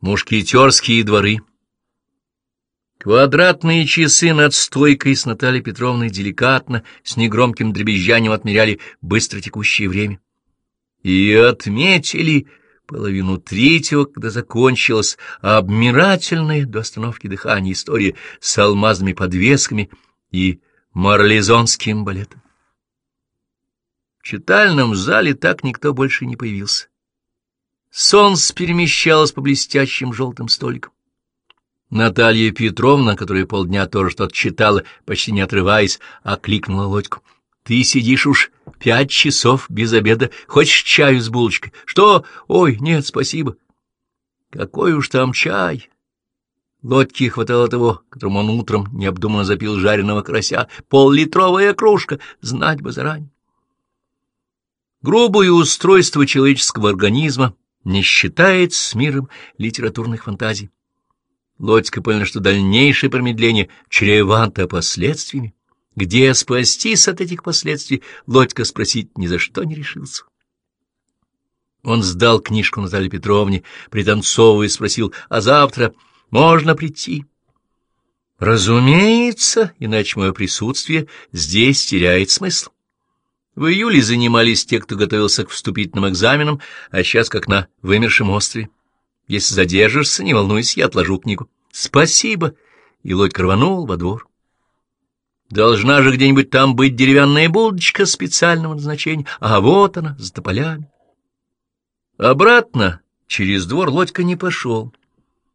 Мушкетерские дворы. Квадратные часы над стойкой с Натальей Петровной деликатно, с негромким дребезжанием отмеряли быстро текущее время. И отметили половину третьего, когда закончилась обмирательная до остановки дыхания история с алмазными подвесками и марлезонским балетом. В читальном зале так никто больше не появился. Солнце перемещалось по блестящим желтым столикам. Наталья Петровна, которая полдня тоже что-то читала, почти не отрываясь, окликнула Лодьку. — Ты сидишь уж пять часов без обеда. Хочешь чаю с булочкой? — Что? Ой, нет, спасибо. — Какой уж там чай? Лодьке хватало того, которым он утром необдуманно запил жареного карася. Пол-литровая кружка, знать бы заранее. Грубое устройство человеческого организма не считает с миром литературных фантазий. Лодька поняла, что дальнейшее промедление чревато последствиями. Где спастись от этих последствий, Лодька спросить ни за что не решился. Он сдал книжку Наталье Петровне, пританцовывая, спросил, а завтра можно прийти? Разумеется, иначе мое присутствие здесь теряет смысл. В июле занимались те, кто готовился к вступительным экзаменам, а сейчас как на вымершем острове. Если задержишься, не волнуйся, я отложу книгу. Спасибо. И Лодька рванул во двор. Должна же где-нибудь там быть деревянная будочка специального назначения, а вот она, с тополями. Обратно через двор Лодька не пошел.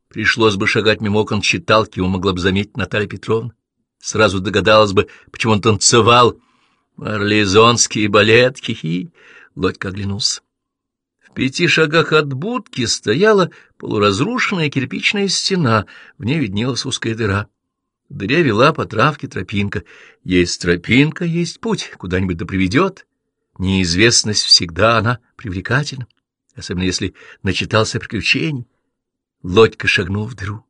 Пришлось бы шагать мимо окон читалки, его могла бы заметить Наталья Петровна. Сразу догадалась бы, почему он танцевал. Марлезонский балет, хихи. Лодька оглянулся пяти шагах от будки стояла полуразрушенная кирпичная стена, в ней виднелась узкая дыра. В вела по травке тропинка. Есть тропинка, есть путь, куда-нибудь да приведет. Неизвестность всегда она привлекательна, особенно если начитался приключений. Лодька шагнул в дыру.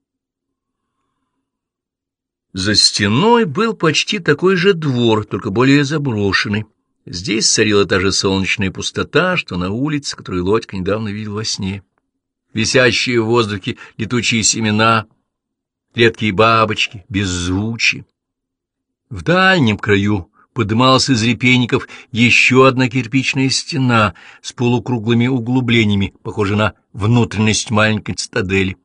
За стеной был почти такой же двор, только более заброшенный. Здесь царила та же солнечная пустота, что на улице, которую Лодька недавно видел во сне. Висящие в воздухе летучие семена, редкие бабочки, беззвучие. В дальнем краю подымалась из репейников еще одна кирпичная стена с полукруглыми углублениями, похожая на внутренность маленькой цитадели.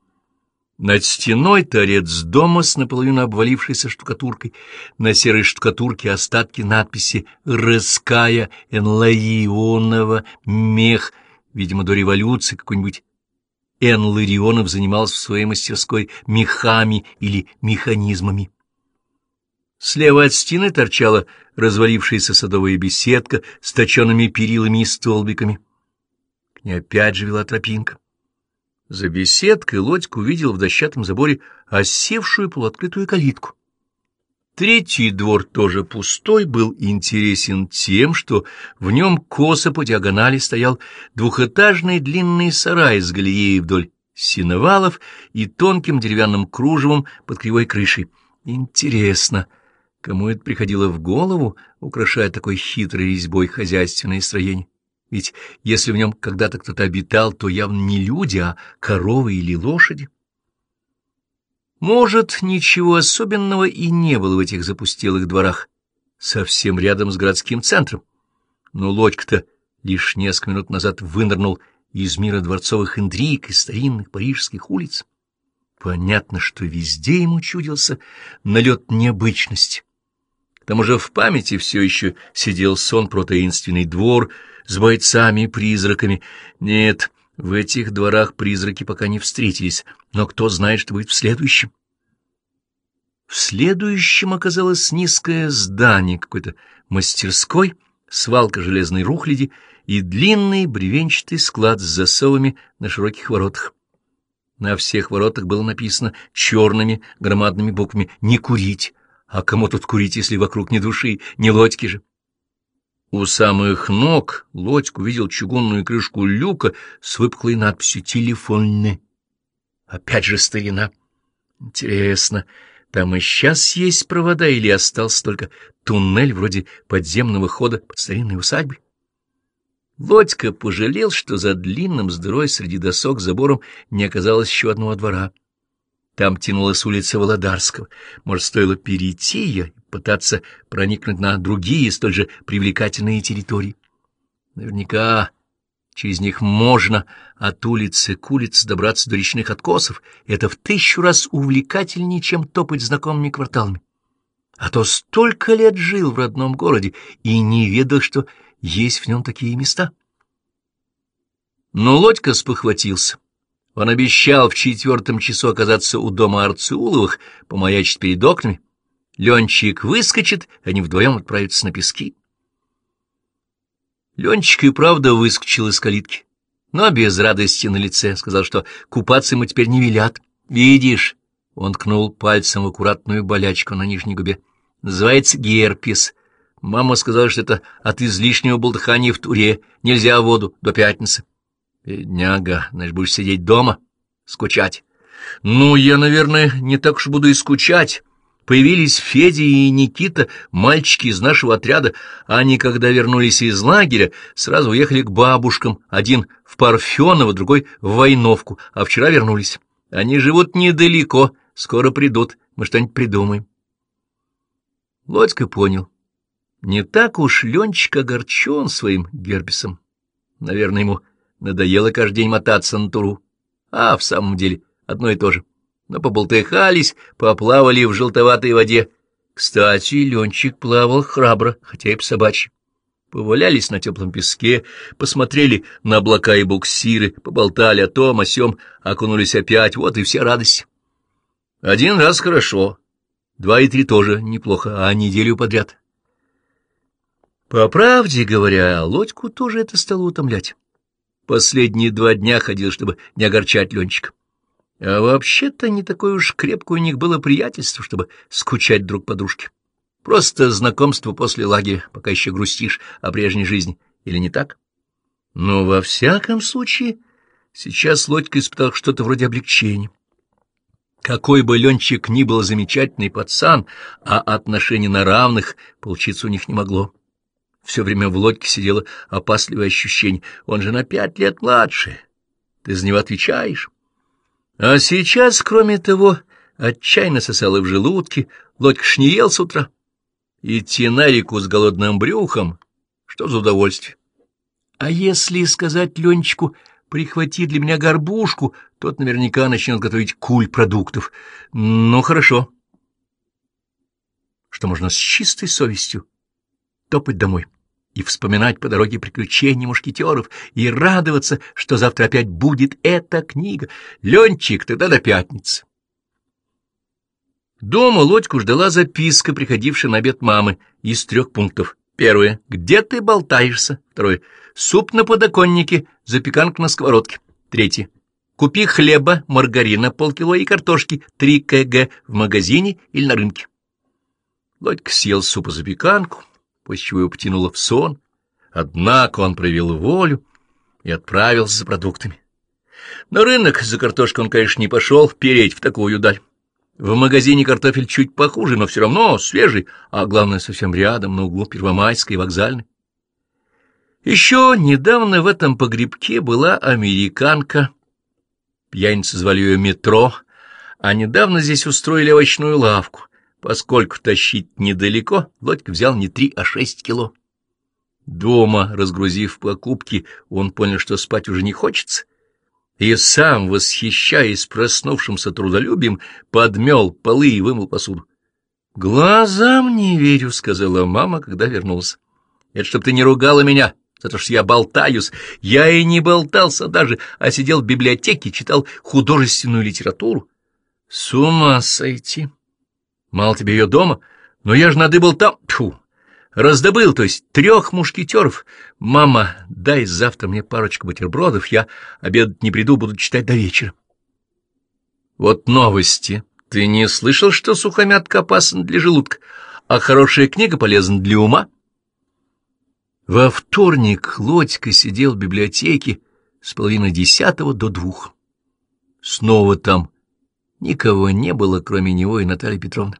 Над стеной торец дома с наполовину обвалившейся штукатуркой. На серой штукатурке остатки надписи «Рыская Энларионова мех». Видимо, до революции какой-нибудь Эн Ларионов занимался в своей мастерской мехами или механизмами. Слева от стены торчала развалившаяся садовая беседка с точенными перилами и столбиками. К ней опять же вела тропинка. За беседкой Лодька увидел в дощатом заборе осевшую полуоткрытую калитку. Третий двор, тоже пустой, был интересен тем, что в нем косо по диагонали стоял двухэтажный длинный сарай с галереей вдоль синовалов и тонким деревянным кружевом под кривой крышей. Интересно, кому это приходило в голову, украшая такой хитрой резьбой хозяйственное строение? Ведь если в нем когда-то кто-то обитал, то явно не люди, а коровы или лошади. Может, ничего особенного и не было в этих запустелых дворах, совсем рядом с городским центром. Но Лодька-то лишь несколько минут назад вынырнул из мира дворцовых интриг и старинных парижских улиц. Понятно, что везде ему чудился налет необычности. К тому же в памяти все еще сидел сон про таинственный двор — с бойцами-призраками. Нет, в этих дворах призраки пока не встретились, но кто знает, что будет в следующем. В следующем оказалось низкое здание какой-то мастерской, свалка железной рухляди и длинный бревенчатый склад с засовами на широких воротах. На всех воротах было написано черными громадными буквами «Не курить». А кому тут курить, если вокруг ни души, ни лодьки же? У самых ног Лодьк увидел чугунную крышку люка с выпуклой надписью «Телефонны». Опять же старина. Интересно, там и сейчас есть провода или остался только туннель вроде подземного хода под старинной усадьбой? Лодька пожалел, что за длинным с дырой среди досок забором не оказалось еще одного двора. Там тянулась улица Володарского. Может, стоило перейти ее пытаться проникнуть на другие, столь же привлекательные территории. Наверняка через них можно от улицы к улице добраться до речных откосов. Это в тысячу раз увлекательнее, чем топать знакомыми кварталами. А то столько лет жил в родном городе и не ведал, что есть в нем такие места. Но Лодька спохватился. Он обещал в четвертом часу оказаться у дома Арцеуловых, помаячить перед окнами. Ленчик выскочит, они вдвоем отправятся на пески. Ленчик и правда выскочил из калитки, но без радости на лице, сказал, что купаться ему теперь не велят. «Видишь?» — он ткнул пальцем в аккуратную болячку на нижней губе. «Называется герпес. Мама сказала, что это от излишнего болтыхания в туре. Нельзя воду до пятницы». Бедняга, значит, будешь сидеть дома, скучать. Ну, я, наверное, не так уж буду и скучать. Появились Федя и Никита, мальчики из нашего отряда. Они, когда вернулись из лагеря, сразу уехали к бабушкам. Один в Парфеново, другой в Войновку, а вчера вернулись. Они живут недалеко, скоро придут, мы что-нибудь придумаем. Лодька понял. Не так уж Ленчик огорчен своим гербисом. Наверное, ему Надоело каждый день мотаться на туру. А, в самом деле, одно и то же. Но поболтыхались, поплавали в желтоватой воде. Кстати, Ленчик плавал храбро, хотя и по собачьи. Повалялись на теплом песке, посмотрели на облака и буксиры, поболтали о том, о сём, окунулись опять, вот и вся радость. Один раз хорошо, два и три тоже неплохо, а неделю подряд. По правде говоря, Лодьку тоже это стало утомлять. Последние два дня ходил, чтобы не огорчать Ленчика. А вообще-то не такое уж крепкое у них было приятельство, чтобы скучать друг по дружке. Просто знакомство после лагеря, пока еще грустишь о прежней жизни. Или не так? Но во всяком случае сейчас Лодька испытал что-то вроде облегчения. Какой бы Ленчик ни был замечательный пацан, а отношений на равных получиться у них не могло. Все время в лодке сидело опасливое ощущение. Он же на пять лет младше. Ты за него отвечаешь. А сейчас, кроме того, отчаянно сосало в желудке, лодька не ел с утра. Идти на реку с голодным брюхом — что за удовольствие? А если сказать Ленчику, прихвати для меня горбушку, тот наверняка начнет готовить куль продуктов. Ну, хорошо. Что можно с чистой совестью топать домой и вспоминать по дороге приключения мушкетеров и радоваться, что завтра опять будет эта книга. Ленчик, тогда до пятницы. Дома Лодьку ждала записка, приходившая на обед мамы, из трех пунктов. Первое. Где ты болтаешься? Второе. Суп на подоконнике, запеканка на сковородке. Третье. Купи хлеба, маргарина, полкило и картошки, три кг в магазине или на рынке. Лодька съел суп-запеканку, после чего его потянуло в сон. Однако он проявил волю и отправился за продуктами. На рынок за картошкой он, конечно, не пошел переть в такую даль. В магазине картофель чуть похуже, но все равно свежий, а главное, совсем рядом, на углу Первомайской и Вокзальной. Еще недавно в этом погребке была американка. Пьяницы звали ее метро, а недавно здесь устроили овощную лавку. Поскольку тащить недалеко, Лодька взял не три, а шесть кило. Дома, разгрузив покупки, он понял, что спать уже не хочется, и сам, восхищаясь проснувшимся трудолюбием, подмел полы и вымыл посуду. — Глазам не верю, — сказала мама, когда вернулся. — Это чтоб ты не ругала меня, за то, что я болтаюсь. Я и не болтался даже, а сидел в библиотеке, читал художественную литературу. — С ума сойти! Мало тебе ее дома, но я же надыбал там... Тьфу! Раздобыл, то есть трех мушкетеров. Мама, дай завтра мне парочку бутербродов, я обедать не приду, буду читать до вечера. Вот новости. Ты не слышал, что сухомятка опасна для желудка, а хорошая книга полезна для ума? Во вторник Лодька сидел в библиотеке с половины десятого до двух. Снова там Никого не было, кроме него и Натальи Петровны.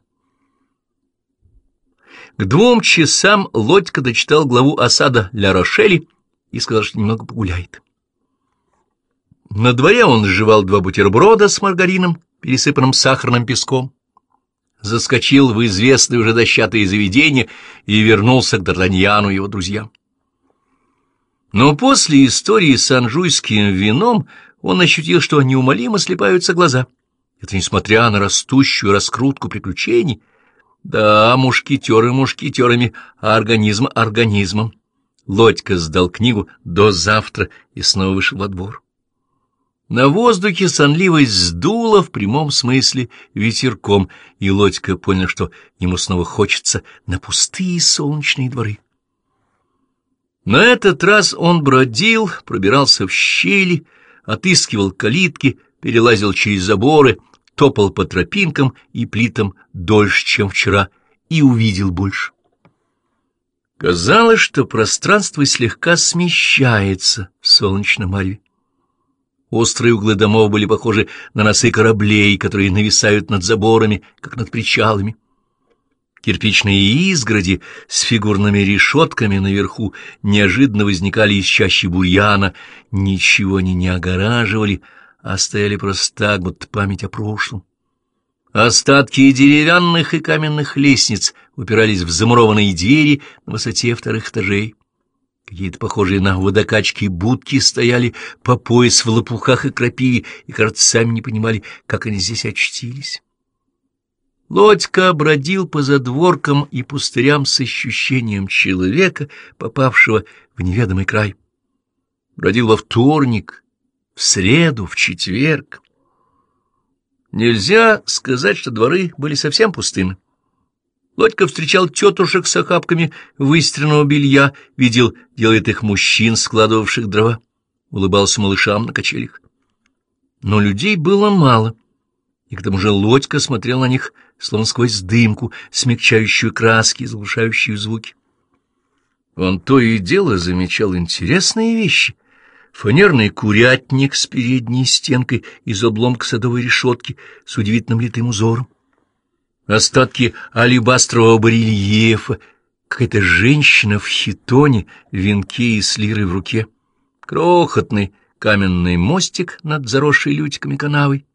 К двум часам Лодька дочитал главу осада Ля Рошели и сказал, что немного погуляет. На дворе он сживал два бутерброда с маргарином, пересыпанным сахарным песком, заскочил в известное уже дощатое заведение и вернулся к Д'Артаньяну и его друзьям. Но после истории с анжуйским вином он ощутил, что неумолимо слепаются глаза. Это несмотря на растущую раскрутку приключений. Да, мушкетеры мушкетерами, а организм организмом. Лодька сдал книгу до завтра и снова вышел во двор. На воздухе сонливость сдула в прямом смысле ветерком, и Лодька понял, что ему снова хочется на пустые солнечные дворы. На этот раз он бродил, пробирался в щели, отыскивал калитки, перелазил через заборы, топал по тропинкам и плитам дольше, чем вчера, и увидел больше. Казалось, что пространство слегка смещается в солнечном мареве. Острые углы домов были похожи на носы кораблей, которые нависают над заборами, как над причалами. Кирпичные изгороди с фигурными решетками наверху неожиданно возникали из чащи бурьяна, ничего они не огораживали, а стояли просто так, будто память о прошлом. Остатки деревянных и каменных лестниц упирались в замурованные двери на высоте вторых этажей. Какие-то похожие на водокачки будки стояли по пояс в лопухах и крапиве, и, кажется, сами не понимали, как они здесь очтились. Лодька бродил по задворкам и пустырям с ощущением человека, попавшего в неведомый край. Бродил во вторник, в среду, в четверг. Нельзя сказать, что дворы были совсем пустыми. Лодька встречал тетушек с охапками выстиранного белья, видел, делает их мужчин, складывавших дрова, улыбался малышам на качелях. Но людей было мало, и к тому же Лодька смотрел на них, словно сквозь дымку, смягчающую краски, заглушающую звуки. Он то и дело замечал интересные вещи. Фанерный курятник с передней стенкой из обломка садовой решетки с удивительным литым узором. Остатки алебастрового барельефа, какая-то женщина в хитоне, венке и с лирой в руке, крохотный каменный мостик над заросшей лютиками канавой,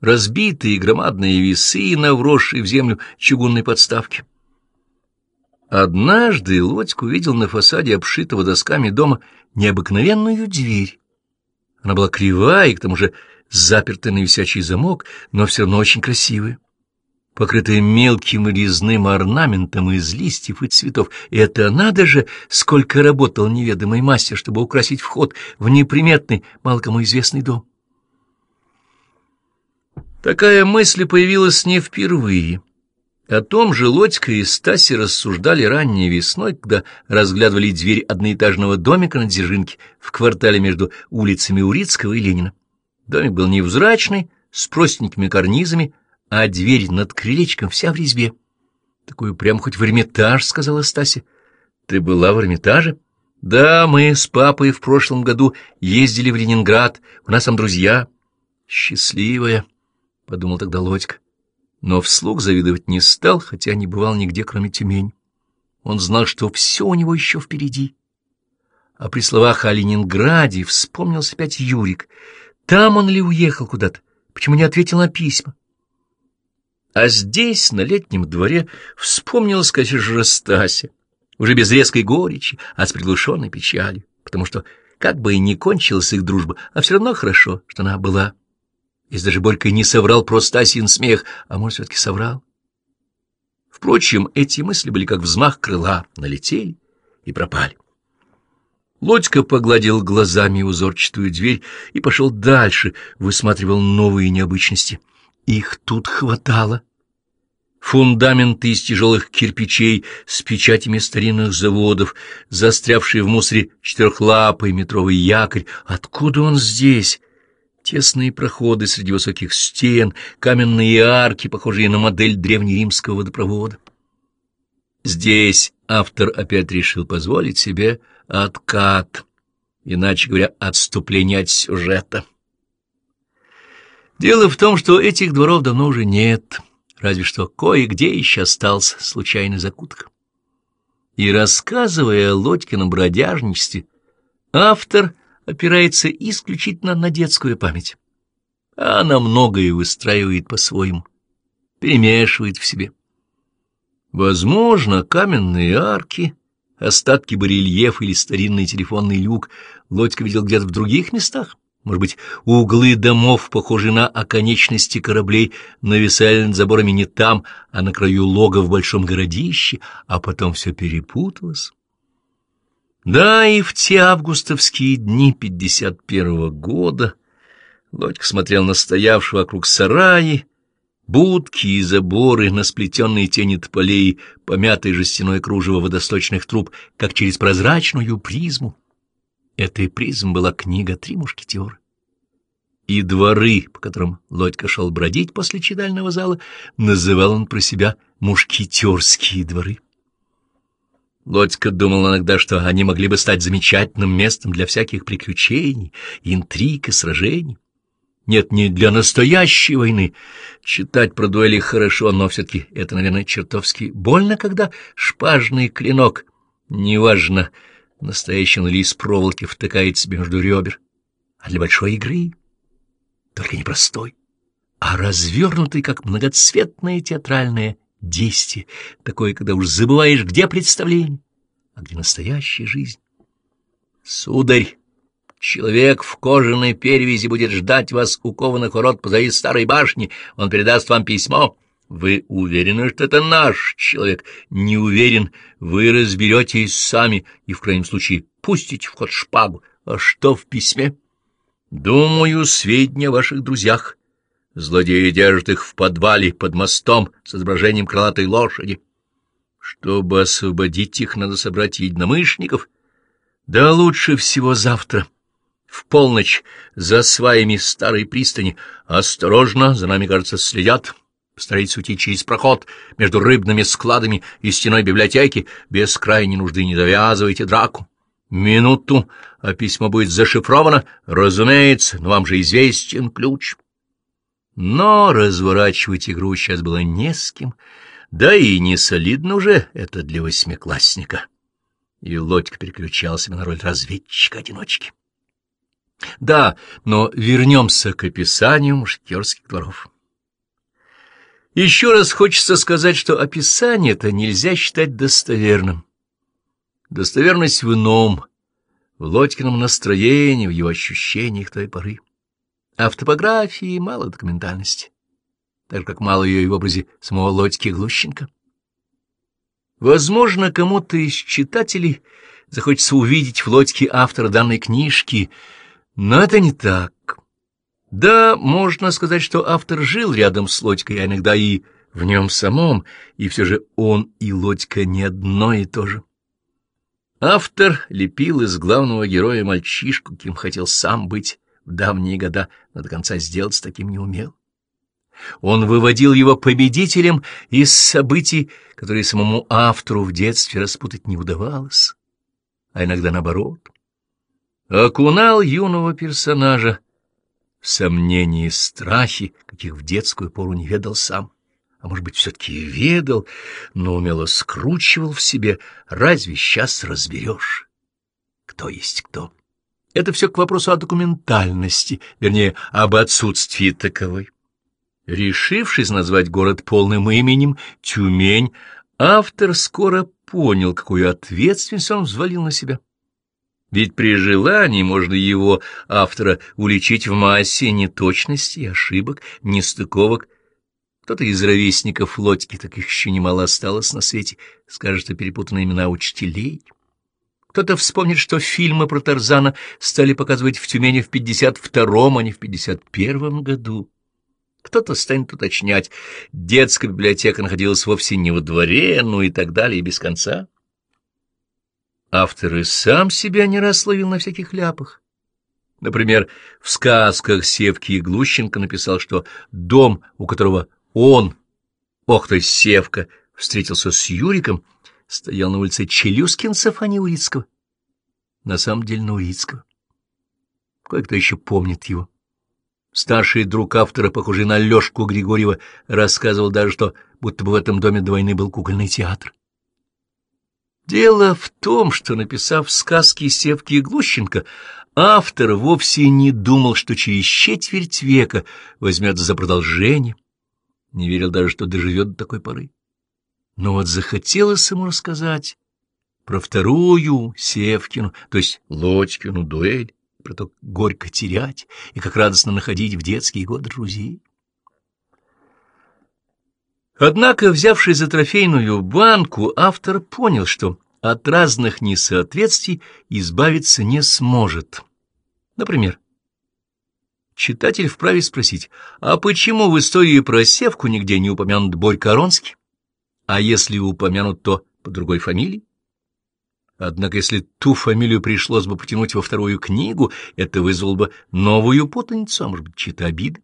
разбитые громадные весы на вросшей в землю чугунной подставке. Однажды Лодьк увидел на фасаде обшитого досками дома необыкновенную дверь. Она была кривая и к тому же запертая на висячий замок, но все равно очень красивая покрытая мелким резным орнаментом из листьев и цветов. И это надо же, сколько работал неведомый мастер, чтобы украсить вход в неприметный, мало кому известный дом. Такая мысль появилась не впервые. О том же Лодька и Стаси рассуждали ранней весной, когда разглядывали дверь одноэтажного домика на Дзержинке в квартале между улицами Урицкого и Ленина. Домик был невзрачный, с простенькими карнизами, а дверь над крылечком вся в резьбе. — Такую прям хоть в Эрмитаж, — сказала Стася. — Ты была в Эрмитаже? — Да, мы с папой в прошлом году ездили в Ленинград, у нас там друзья. — Счастливая, — подумал тогда Лодька. Но вслух завидовать не стал, хотя не бывал нигде, кроме Тюмень. Он знал, что все у него еще впереди. А при словах о Ленинграде вспомнился опять Юрик. Там он ли уехал куда-то? Почему не ответил на письма? А здесь, на летнем дворе, вспомнилась, конечно же, Стася, уже без резкой горечи, а с приглушенной печалью, потому что, как бы и не кончилась их дружба, а все равно хорошо, что она была. Если даже Борька не соврал про Стасин смех, а может, все-таки соврал. Впрочем, эти мысли были как взмах крыла, налетели и пропали. Лодька погладил глазами узорчатую дверь и пошел дальше, высматривал новые необычности — их тут хватало. Фундаменты из тяжелых кирпичей с печатями старинных заводов, застрявший в мусоре четырехлапый метровый якорь. Откуда он здесь? Тесные проходы среди высоких стен, каменные арки, похожие на модель древнеримского водопровода. Здесь автор опять решил позволить себе откат, иначе говоря, отступление от сюжета. Дело в том, что этих дворов давно уже нет, разве что кое-где еще остался случайный закуток. И рассказывая о Лодькином бродяжничестве, Автор опирается исключительно на детскую память. Она многое выстраивает по-своему, перемешивает в себе. Возможно, каменные арки, остатки барельеф или старинный телефонный люк Лодька видел где-то в других местах. Может быть, углы домов, похожие на оконечности кораблей, нависали над заборами не там, а на краю лога в большом городище, а потом все перепуталось. Да, и в те августовские дни пятьдесят первого года Лодька смотрел на стоявшего вокруг сараи, будки и заборы, на сплетенные тени тополей, помятые жестяное кружево водосточных труб, как через прозрачную призму. Этой призм была книга «Три мушкетера». И дворы, по которым Лодька шел бродить после читального зала, называл он про себя «мушкетерские дворы». Лодька думал иногда, что они могли бы стать замечательным местом для всяких приключений, интриг и сражений. Нет, не для настоящей войны. Читать про дуэли хорошо, но все-таки это, наверное, чертовски больно, когда шпажный клинок, неважно, настоящий ли из проволоки, втыкает себе между ребер. А для большой игры, только не простой, а развернутый, как многоцветное театральное действие, такое, когда уж забываешь, где представление, а где настоящая жизнь. Сударь, человек в кожаной перевязи будет ждать вас у кованых ворот позади старой башни, он передаст вам письмо. Вы уверены, что это наш человек? Не уверен, вы разберетесь сами и, в крайнем случае, пустите в ход шпагу. А что в письме? Думаю, сведения о ваших друзьях. Злодеи держат их в подвале под мостом с изображением крылатой лошади. Чтобы освободить их, надо собрать единомышленников. Да лучше всего завтра, в полночь, за сваями старой пристани. Осторожно, за нами, кажется, следят. Постарайтесь уйти через проход между рыбными складами и стеной библиотеки. Без крайней нужды не завязывайте драку. Минуту, а письмо будет зашифровано, разумеется, но вам же известен ключ. Но разворачивать игру сейчас было не с кем, да и не солидно уже это для восьмиклассника. И Лодька переключался на роль разведчика-одиночки. Да, но вернемся к описанию мушкетерских дворов. Еще раз хочется сказать, что описание это нельзя считать достоверным. Достоверность в ином, в Лодькином настроении, в его ощущениях той поры. А в топографии мало документальности, так как мало ее и в образе самого Лодьки Глущенко. Возможно, кому-то из читателей захочется увидеть в Лодьке автора данной книжки, но это не так. Да, можно сказать, что автор жил рядом с Лодькой, а иногда и в нем самом, и все же он и Лодька не одно и то же. Автор лепил из главного героя мальчишку, кем хотел сам быть, в давние года, но до конца сделать таким не умел. Он выводил его победителем из событий, которые самому автору в детстве распутать не удавалось, а иногда наоборот. Окунал юного персонажа в сомнения и страхи, каких в детскую пору не ведал сам, а может быть, все-таки ведал, но умело скручивал в себе, разве сейчас разберешь, кто есть кто. Это все к вопросу о документальности, вернее, об отсутствии таковой. Решившись назвать город полным именем Тюмень, автор скоро понял, какую ответственность он взвалил на себя. Ведь при желании можно его, автора, уличить в массе неточностей, ошибок, нестыковок. Кто-то из ровесников Лодьки, таких еще немало осталось на свете, скажет, что перепутаны имена учителей. Кто-то вспомнит, что фильмы про Тарзана стали показывать в Тюмени в 52-м, а не в 51-м году. Кто-то станет уточнять, детская библиотека находилась вовсе не во дворе, ну и так далее, и без конца. Автор и сам себя не раз ловил на всяких ляпах. Например, в сказках Севки и Глущенко написал, что дом, у которого он, ох ты, Севка, встретился с Юриком, стоял на улице Челюскинцев, а не Урицкого. На самом деле на Урицкого. Кое-кто еще помнит его. Старший друг автора, похожий на Лёшку Григорьева, рассказывал даже, что будто бы в этом доме до войны был кукольный театр. Дело в том, что, написав сказки Севки и Глущенко, автор вовсе не думал, что через четверть века возьмется за продолжение, не верил даже, что доживет до такой поры. Но вот захотелось ему рассказать про вторую Севкину, то есть Лодькину дуэль, про то, горько терять и как радостно находить в детские годы друзей. Однако, взявшись за трофейную банку, автор понял, что от разных несоответствий избавиться не сможет. Например, читатель вправе спросить, а почему в истории про Севку нигде не упомянут Борь Коронский? А если упомянут, то по другой фамилии? Однако, если ту фамилию пришлось бы потянуть во вторую книгу, это вызвало бы новую путаницу, а может быть, чьи-то обиды.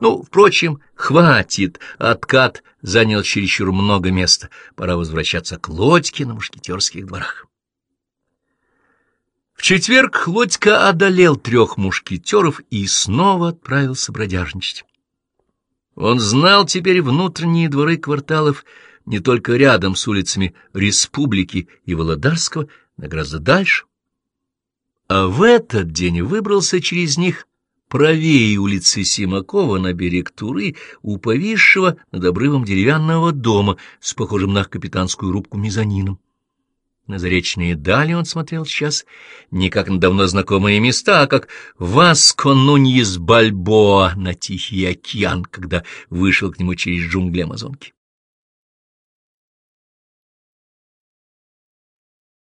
Ну, впрочем, хватит, откат занял чересчур много места, пора возвращаться к Лодьке на мушкетерских дворах. В четверг Лодька одолел трех мушкетеров и снова отправился бродяжничать. Он знал теперь внутренние дворы кварталов не только рядом с улицами Республики и Володарского, но гораздо дальше. А в этот день выбрался через них правее улицы Симакова на берег Туры у повисшего над обрывом деревянного дома с похожим на капитанскую рубку мезонином. На заречные дали он смотрел сейчас не как на давно знакомые места, а как Васко Нуньес Бальбоа на Тихий океан, когда вышел к нему через джунгли Амазонки.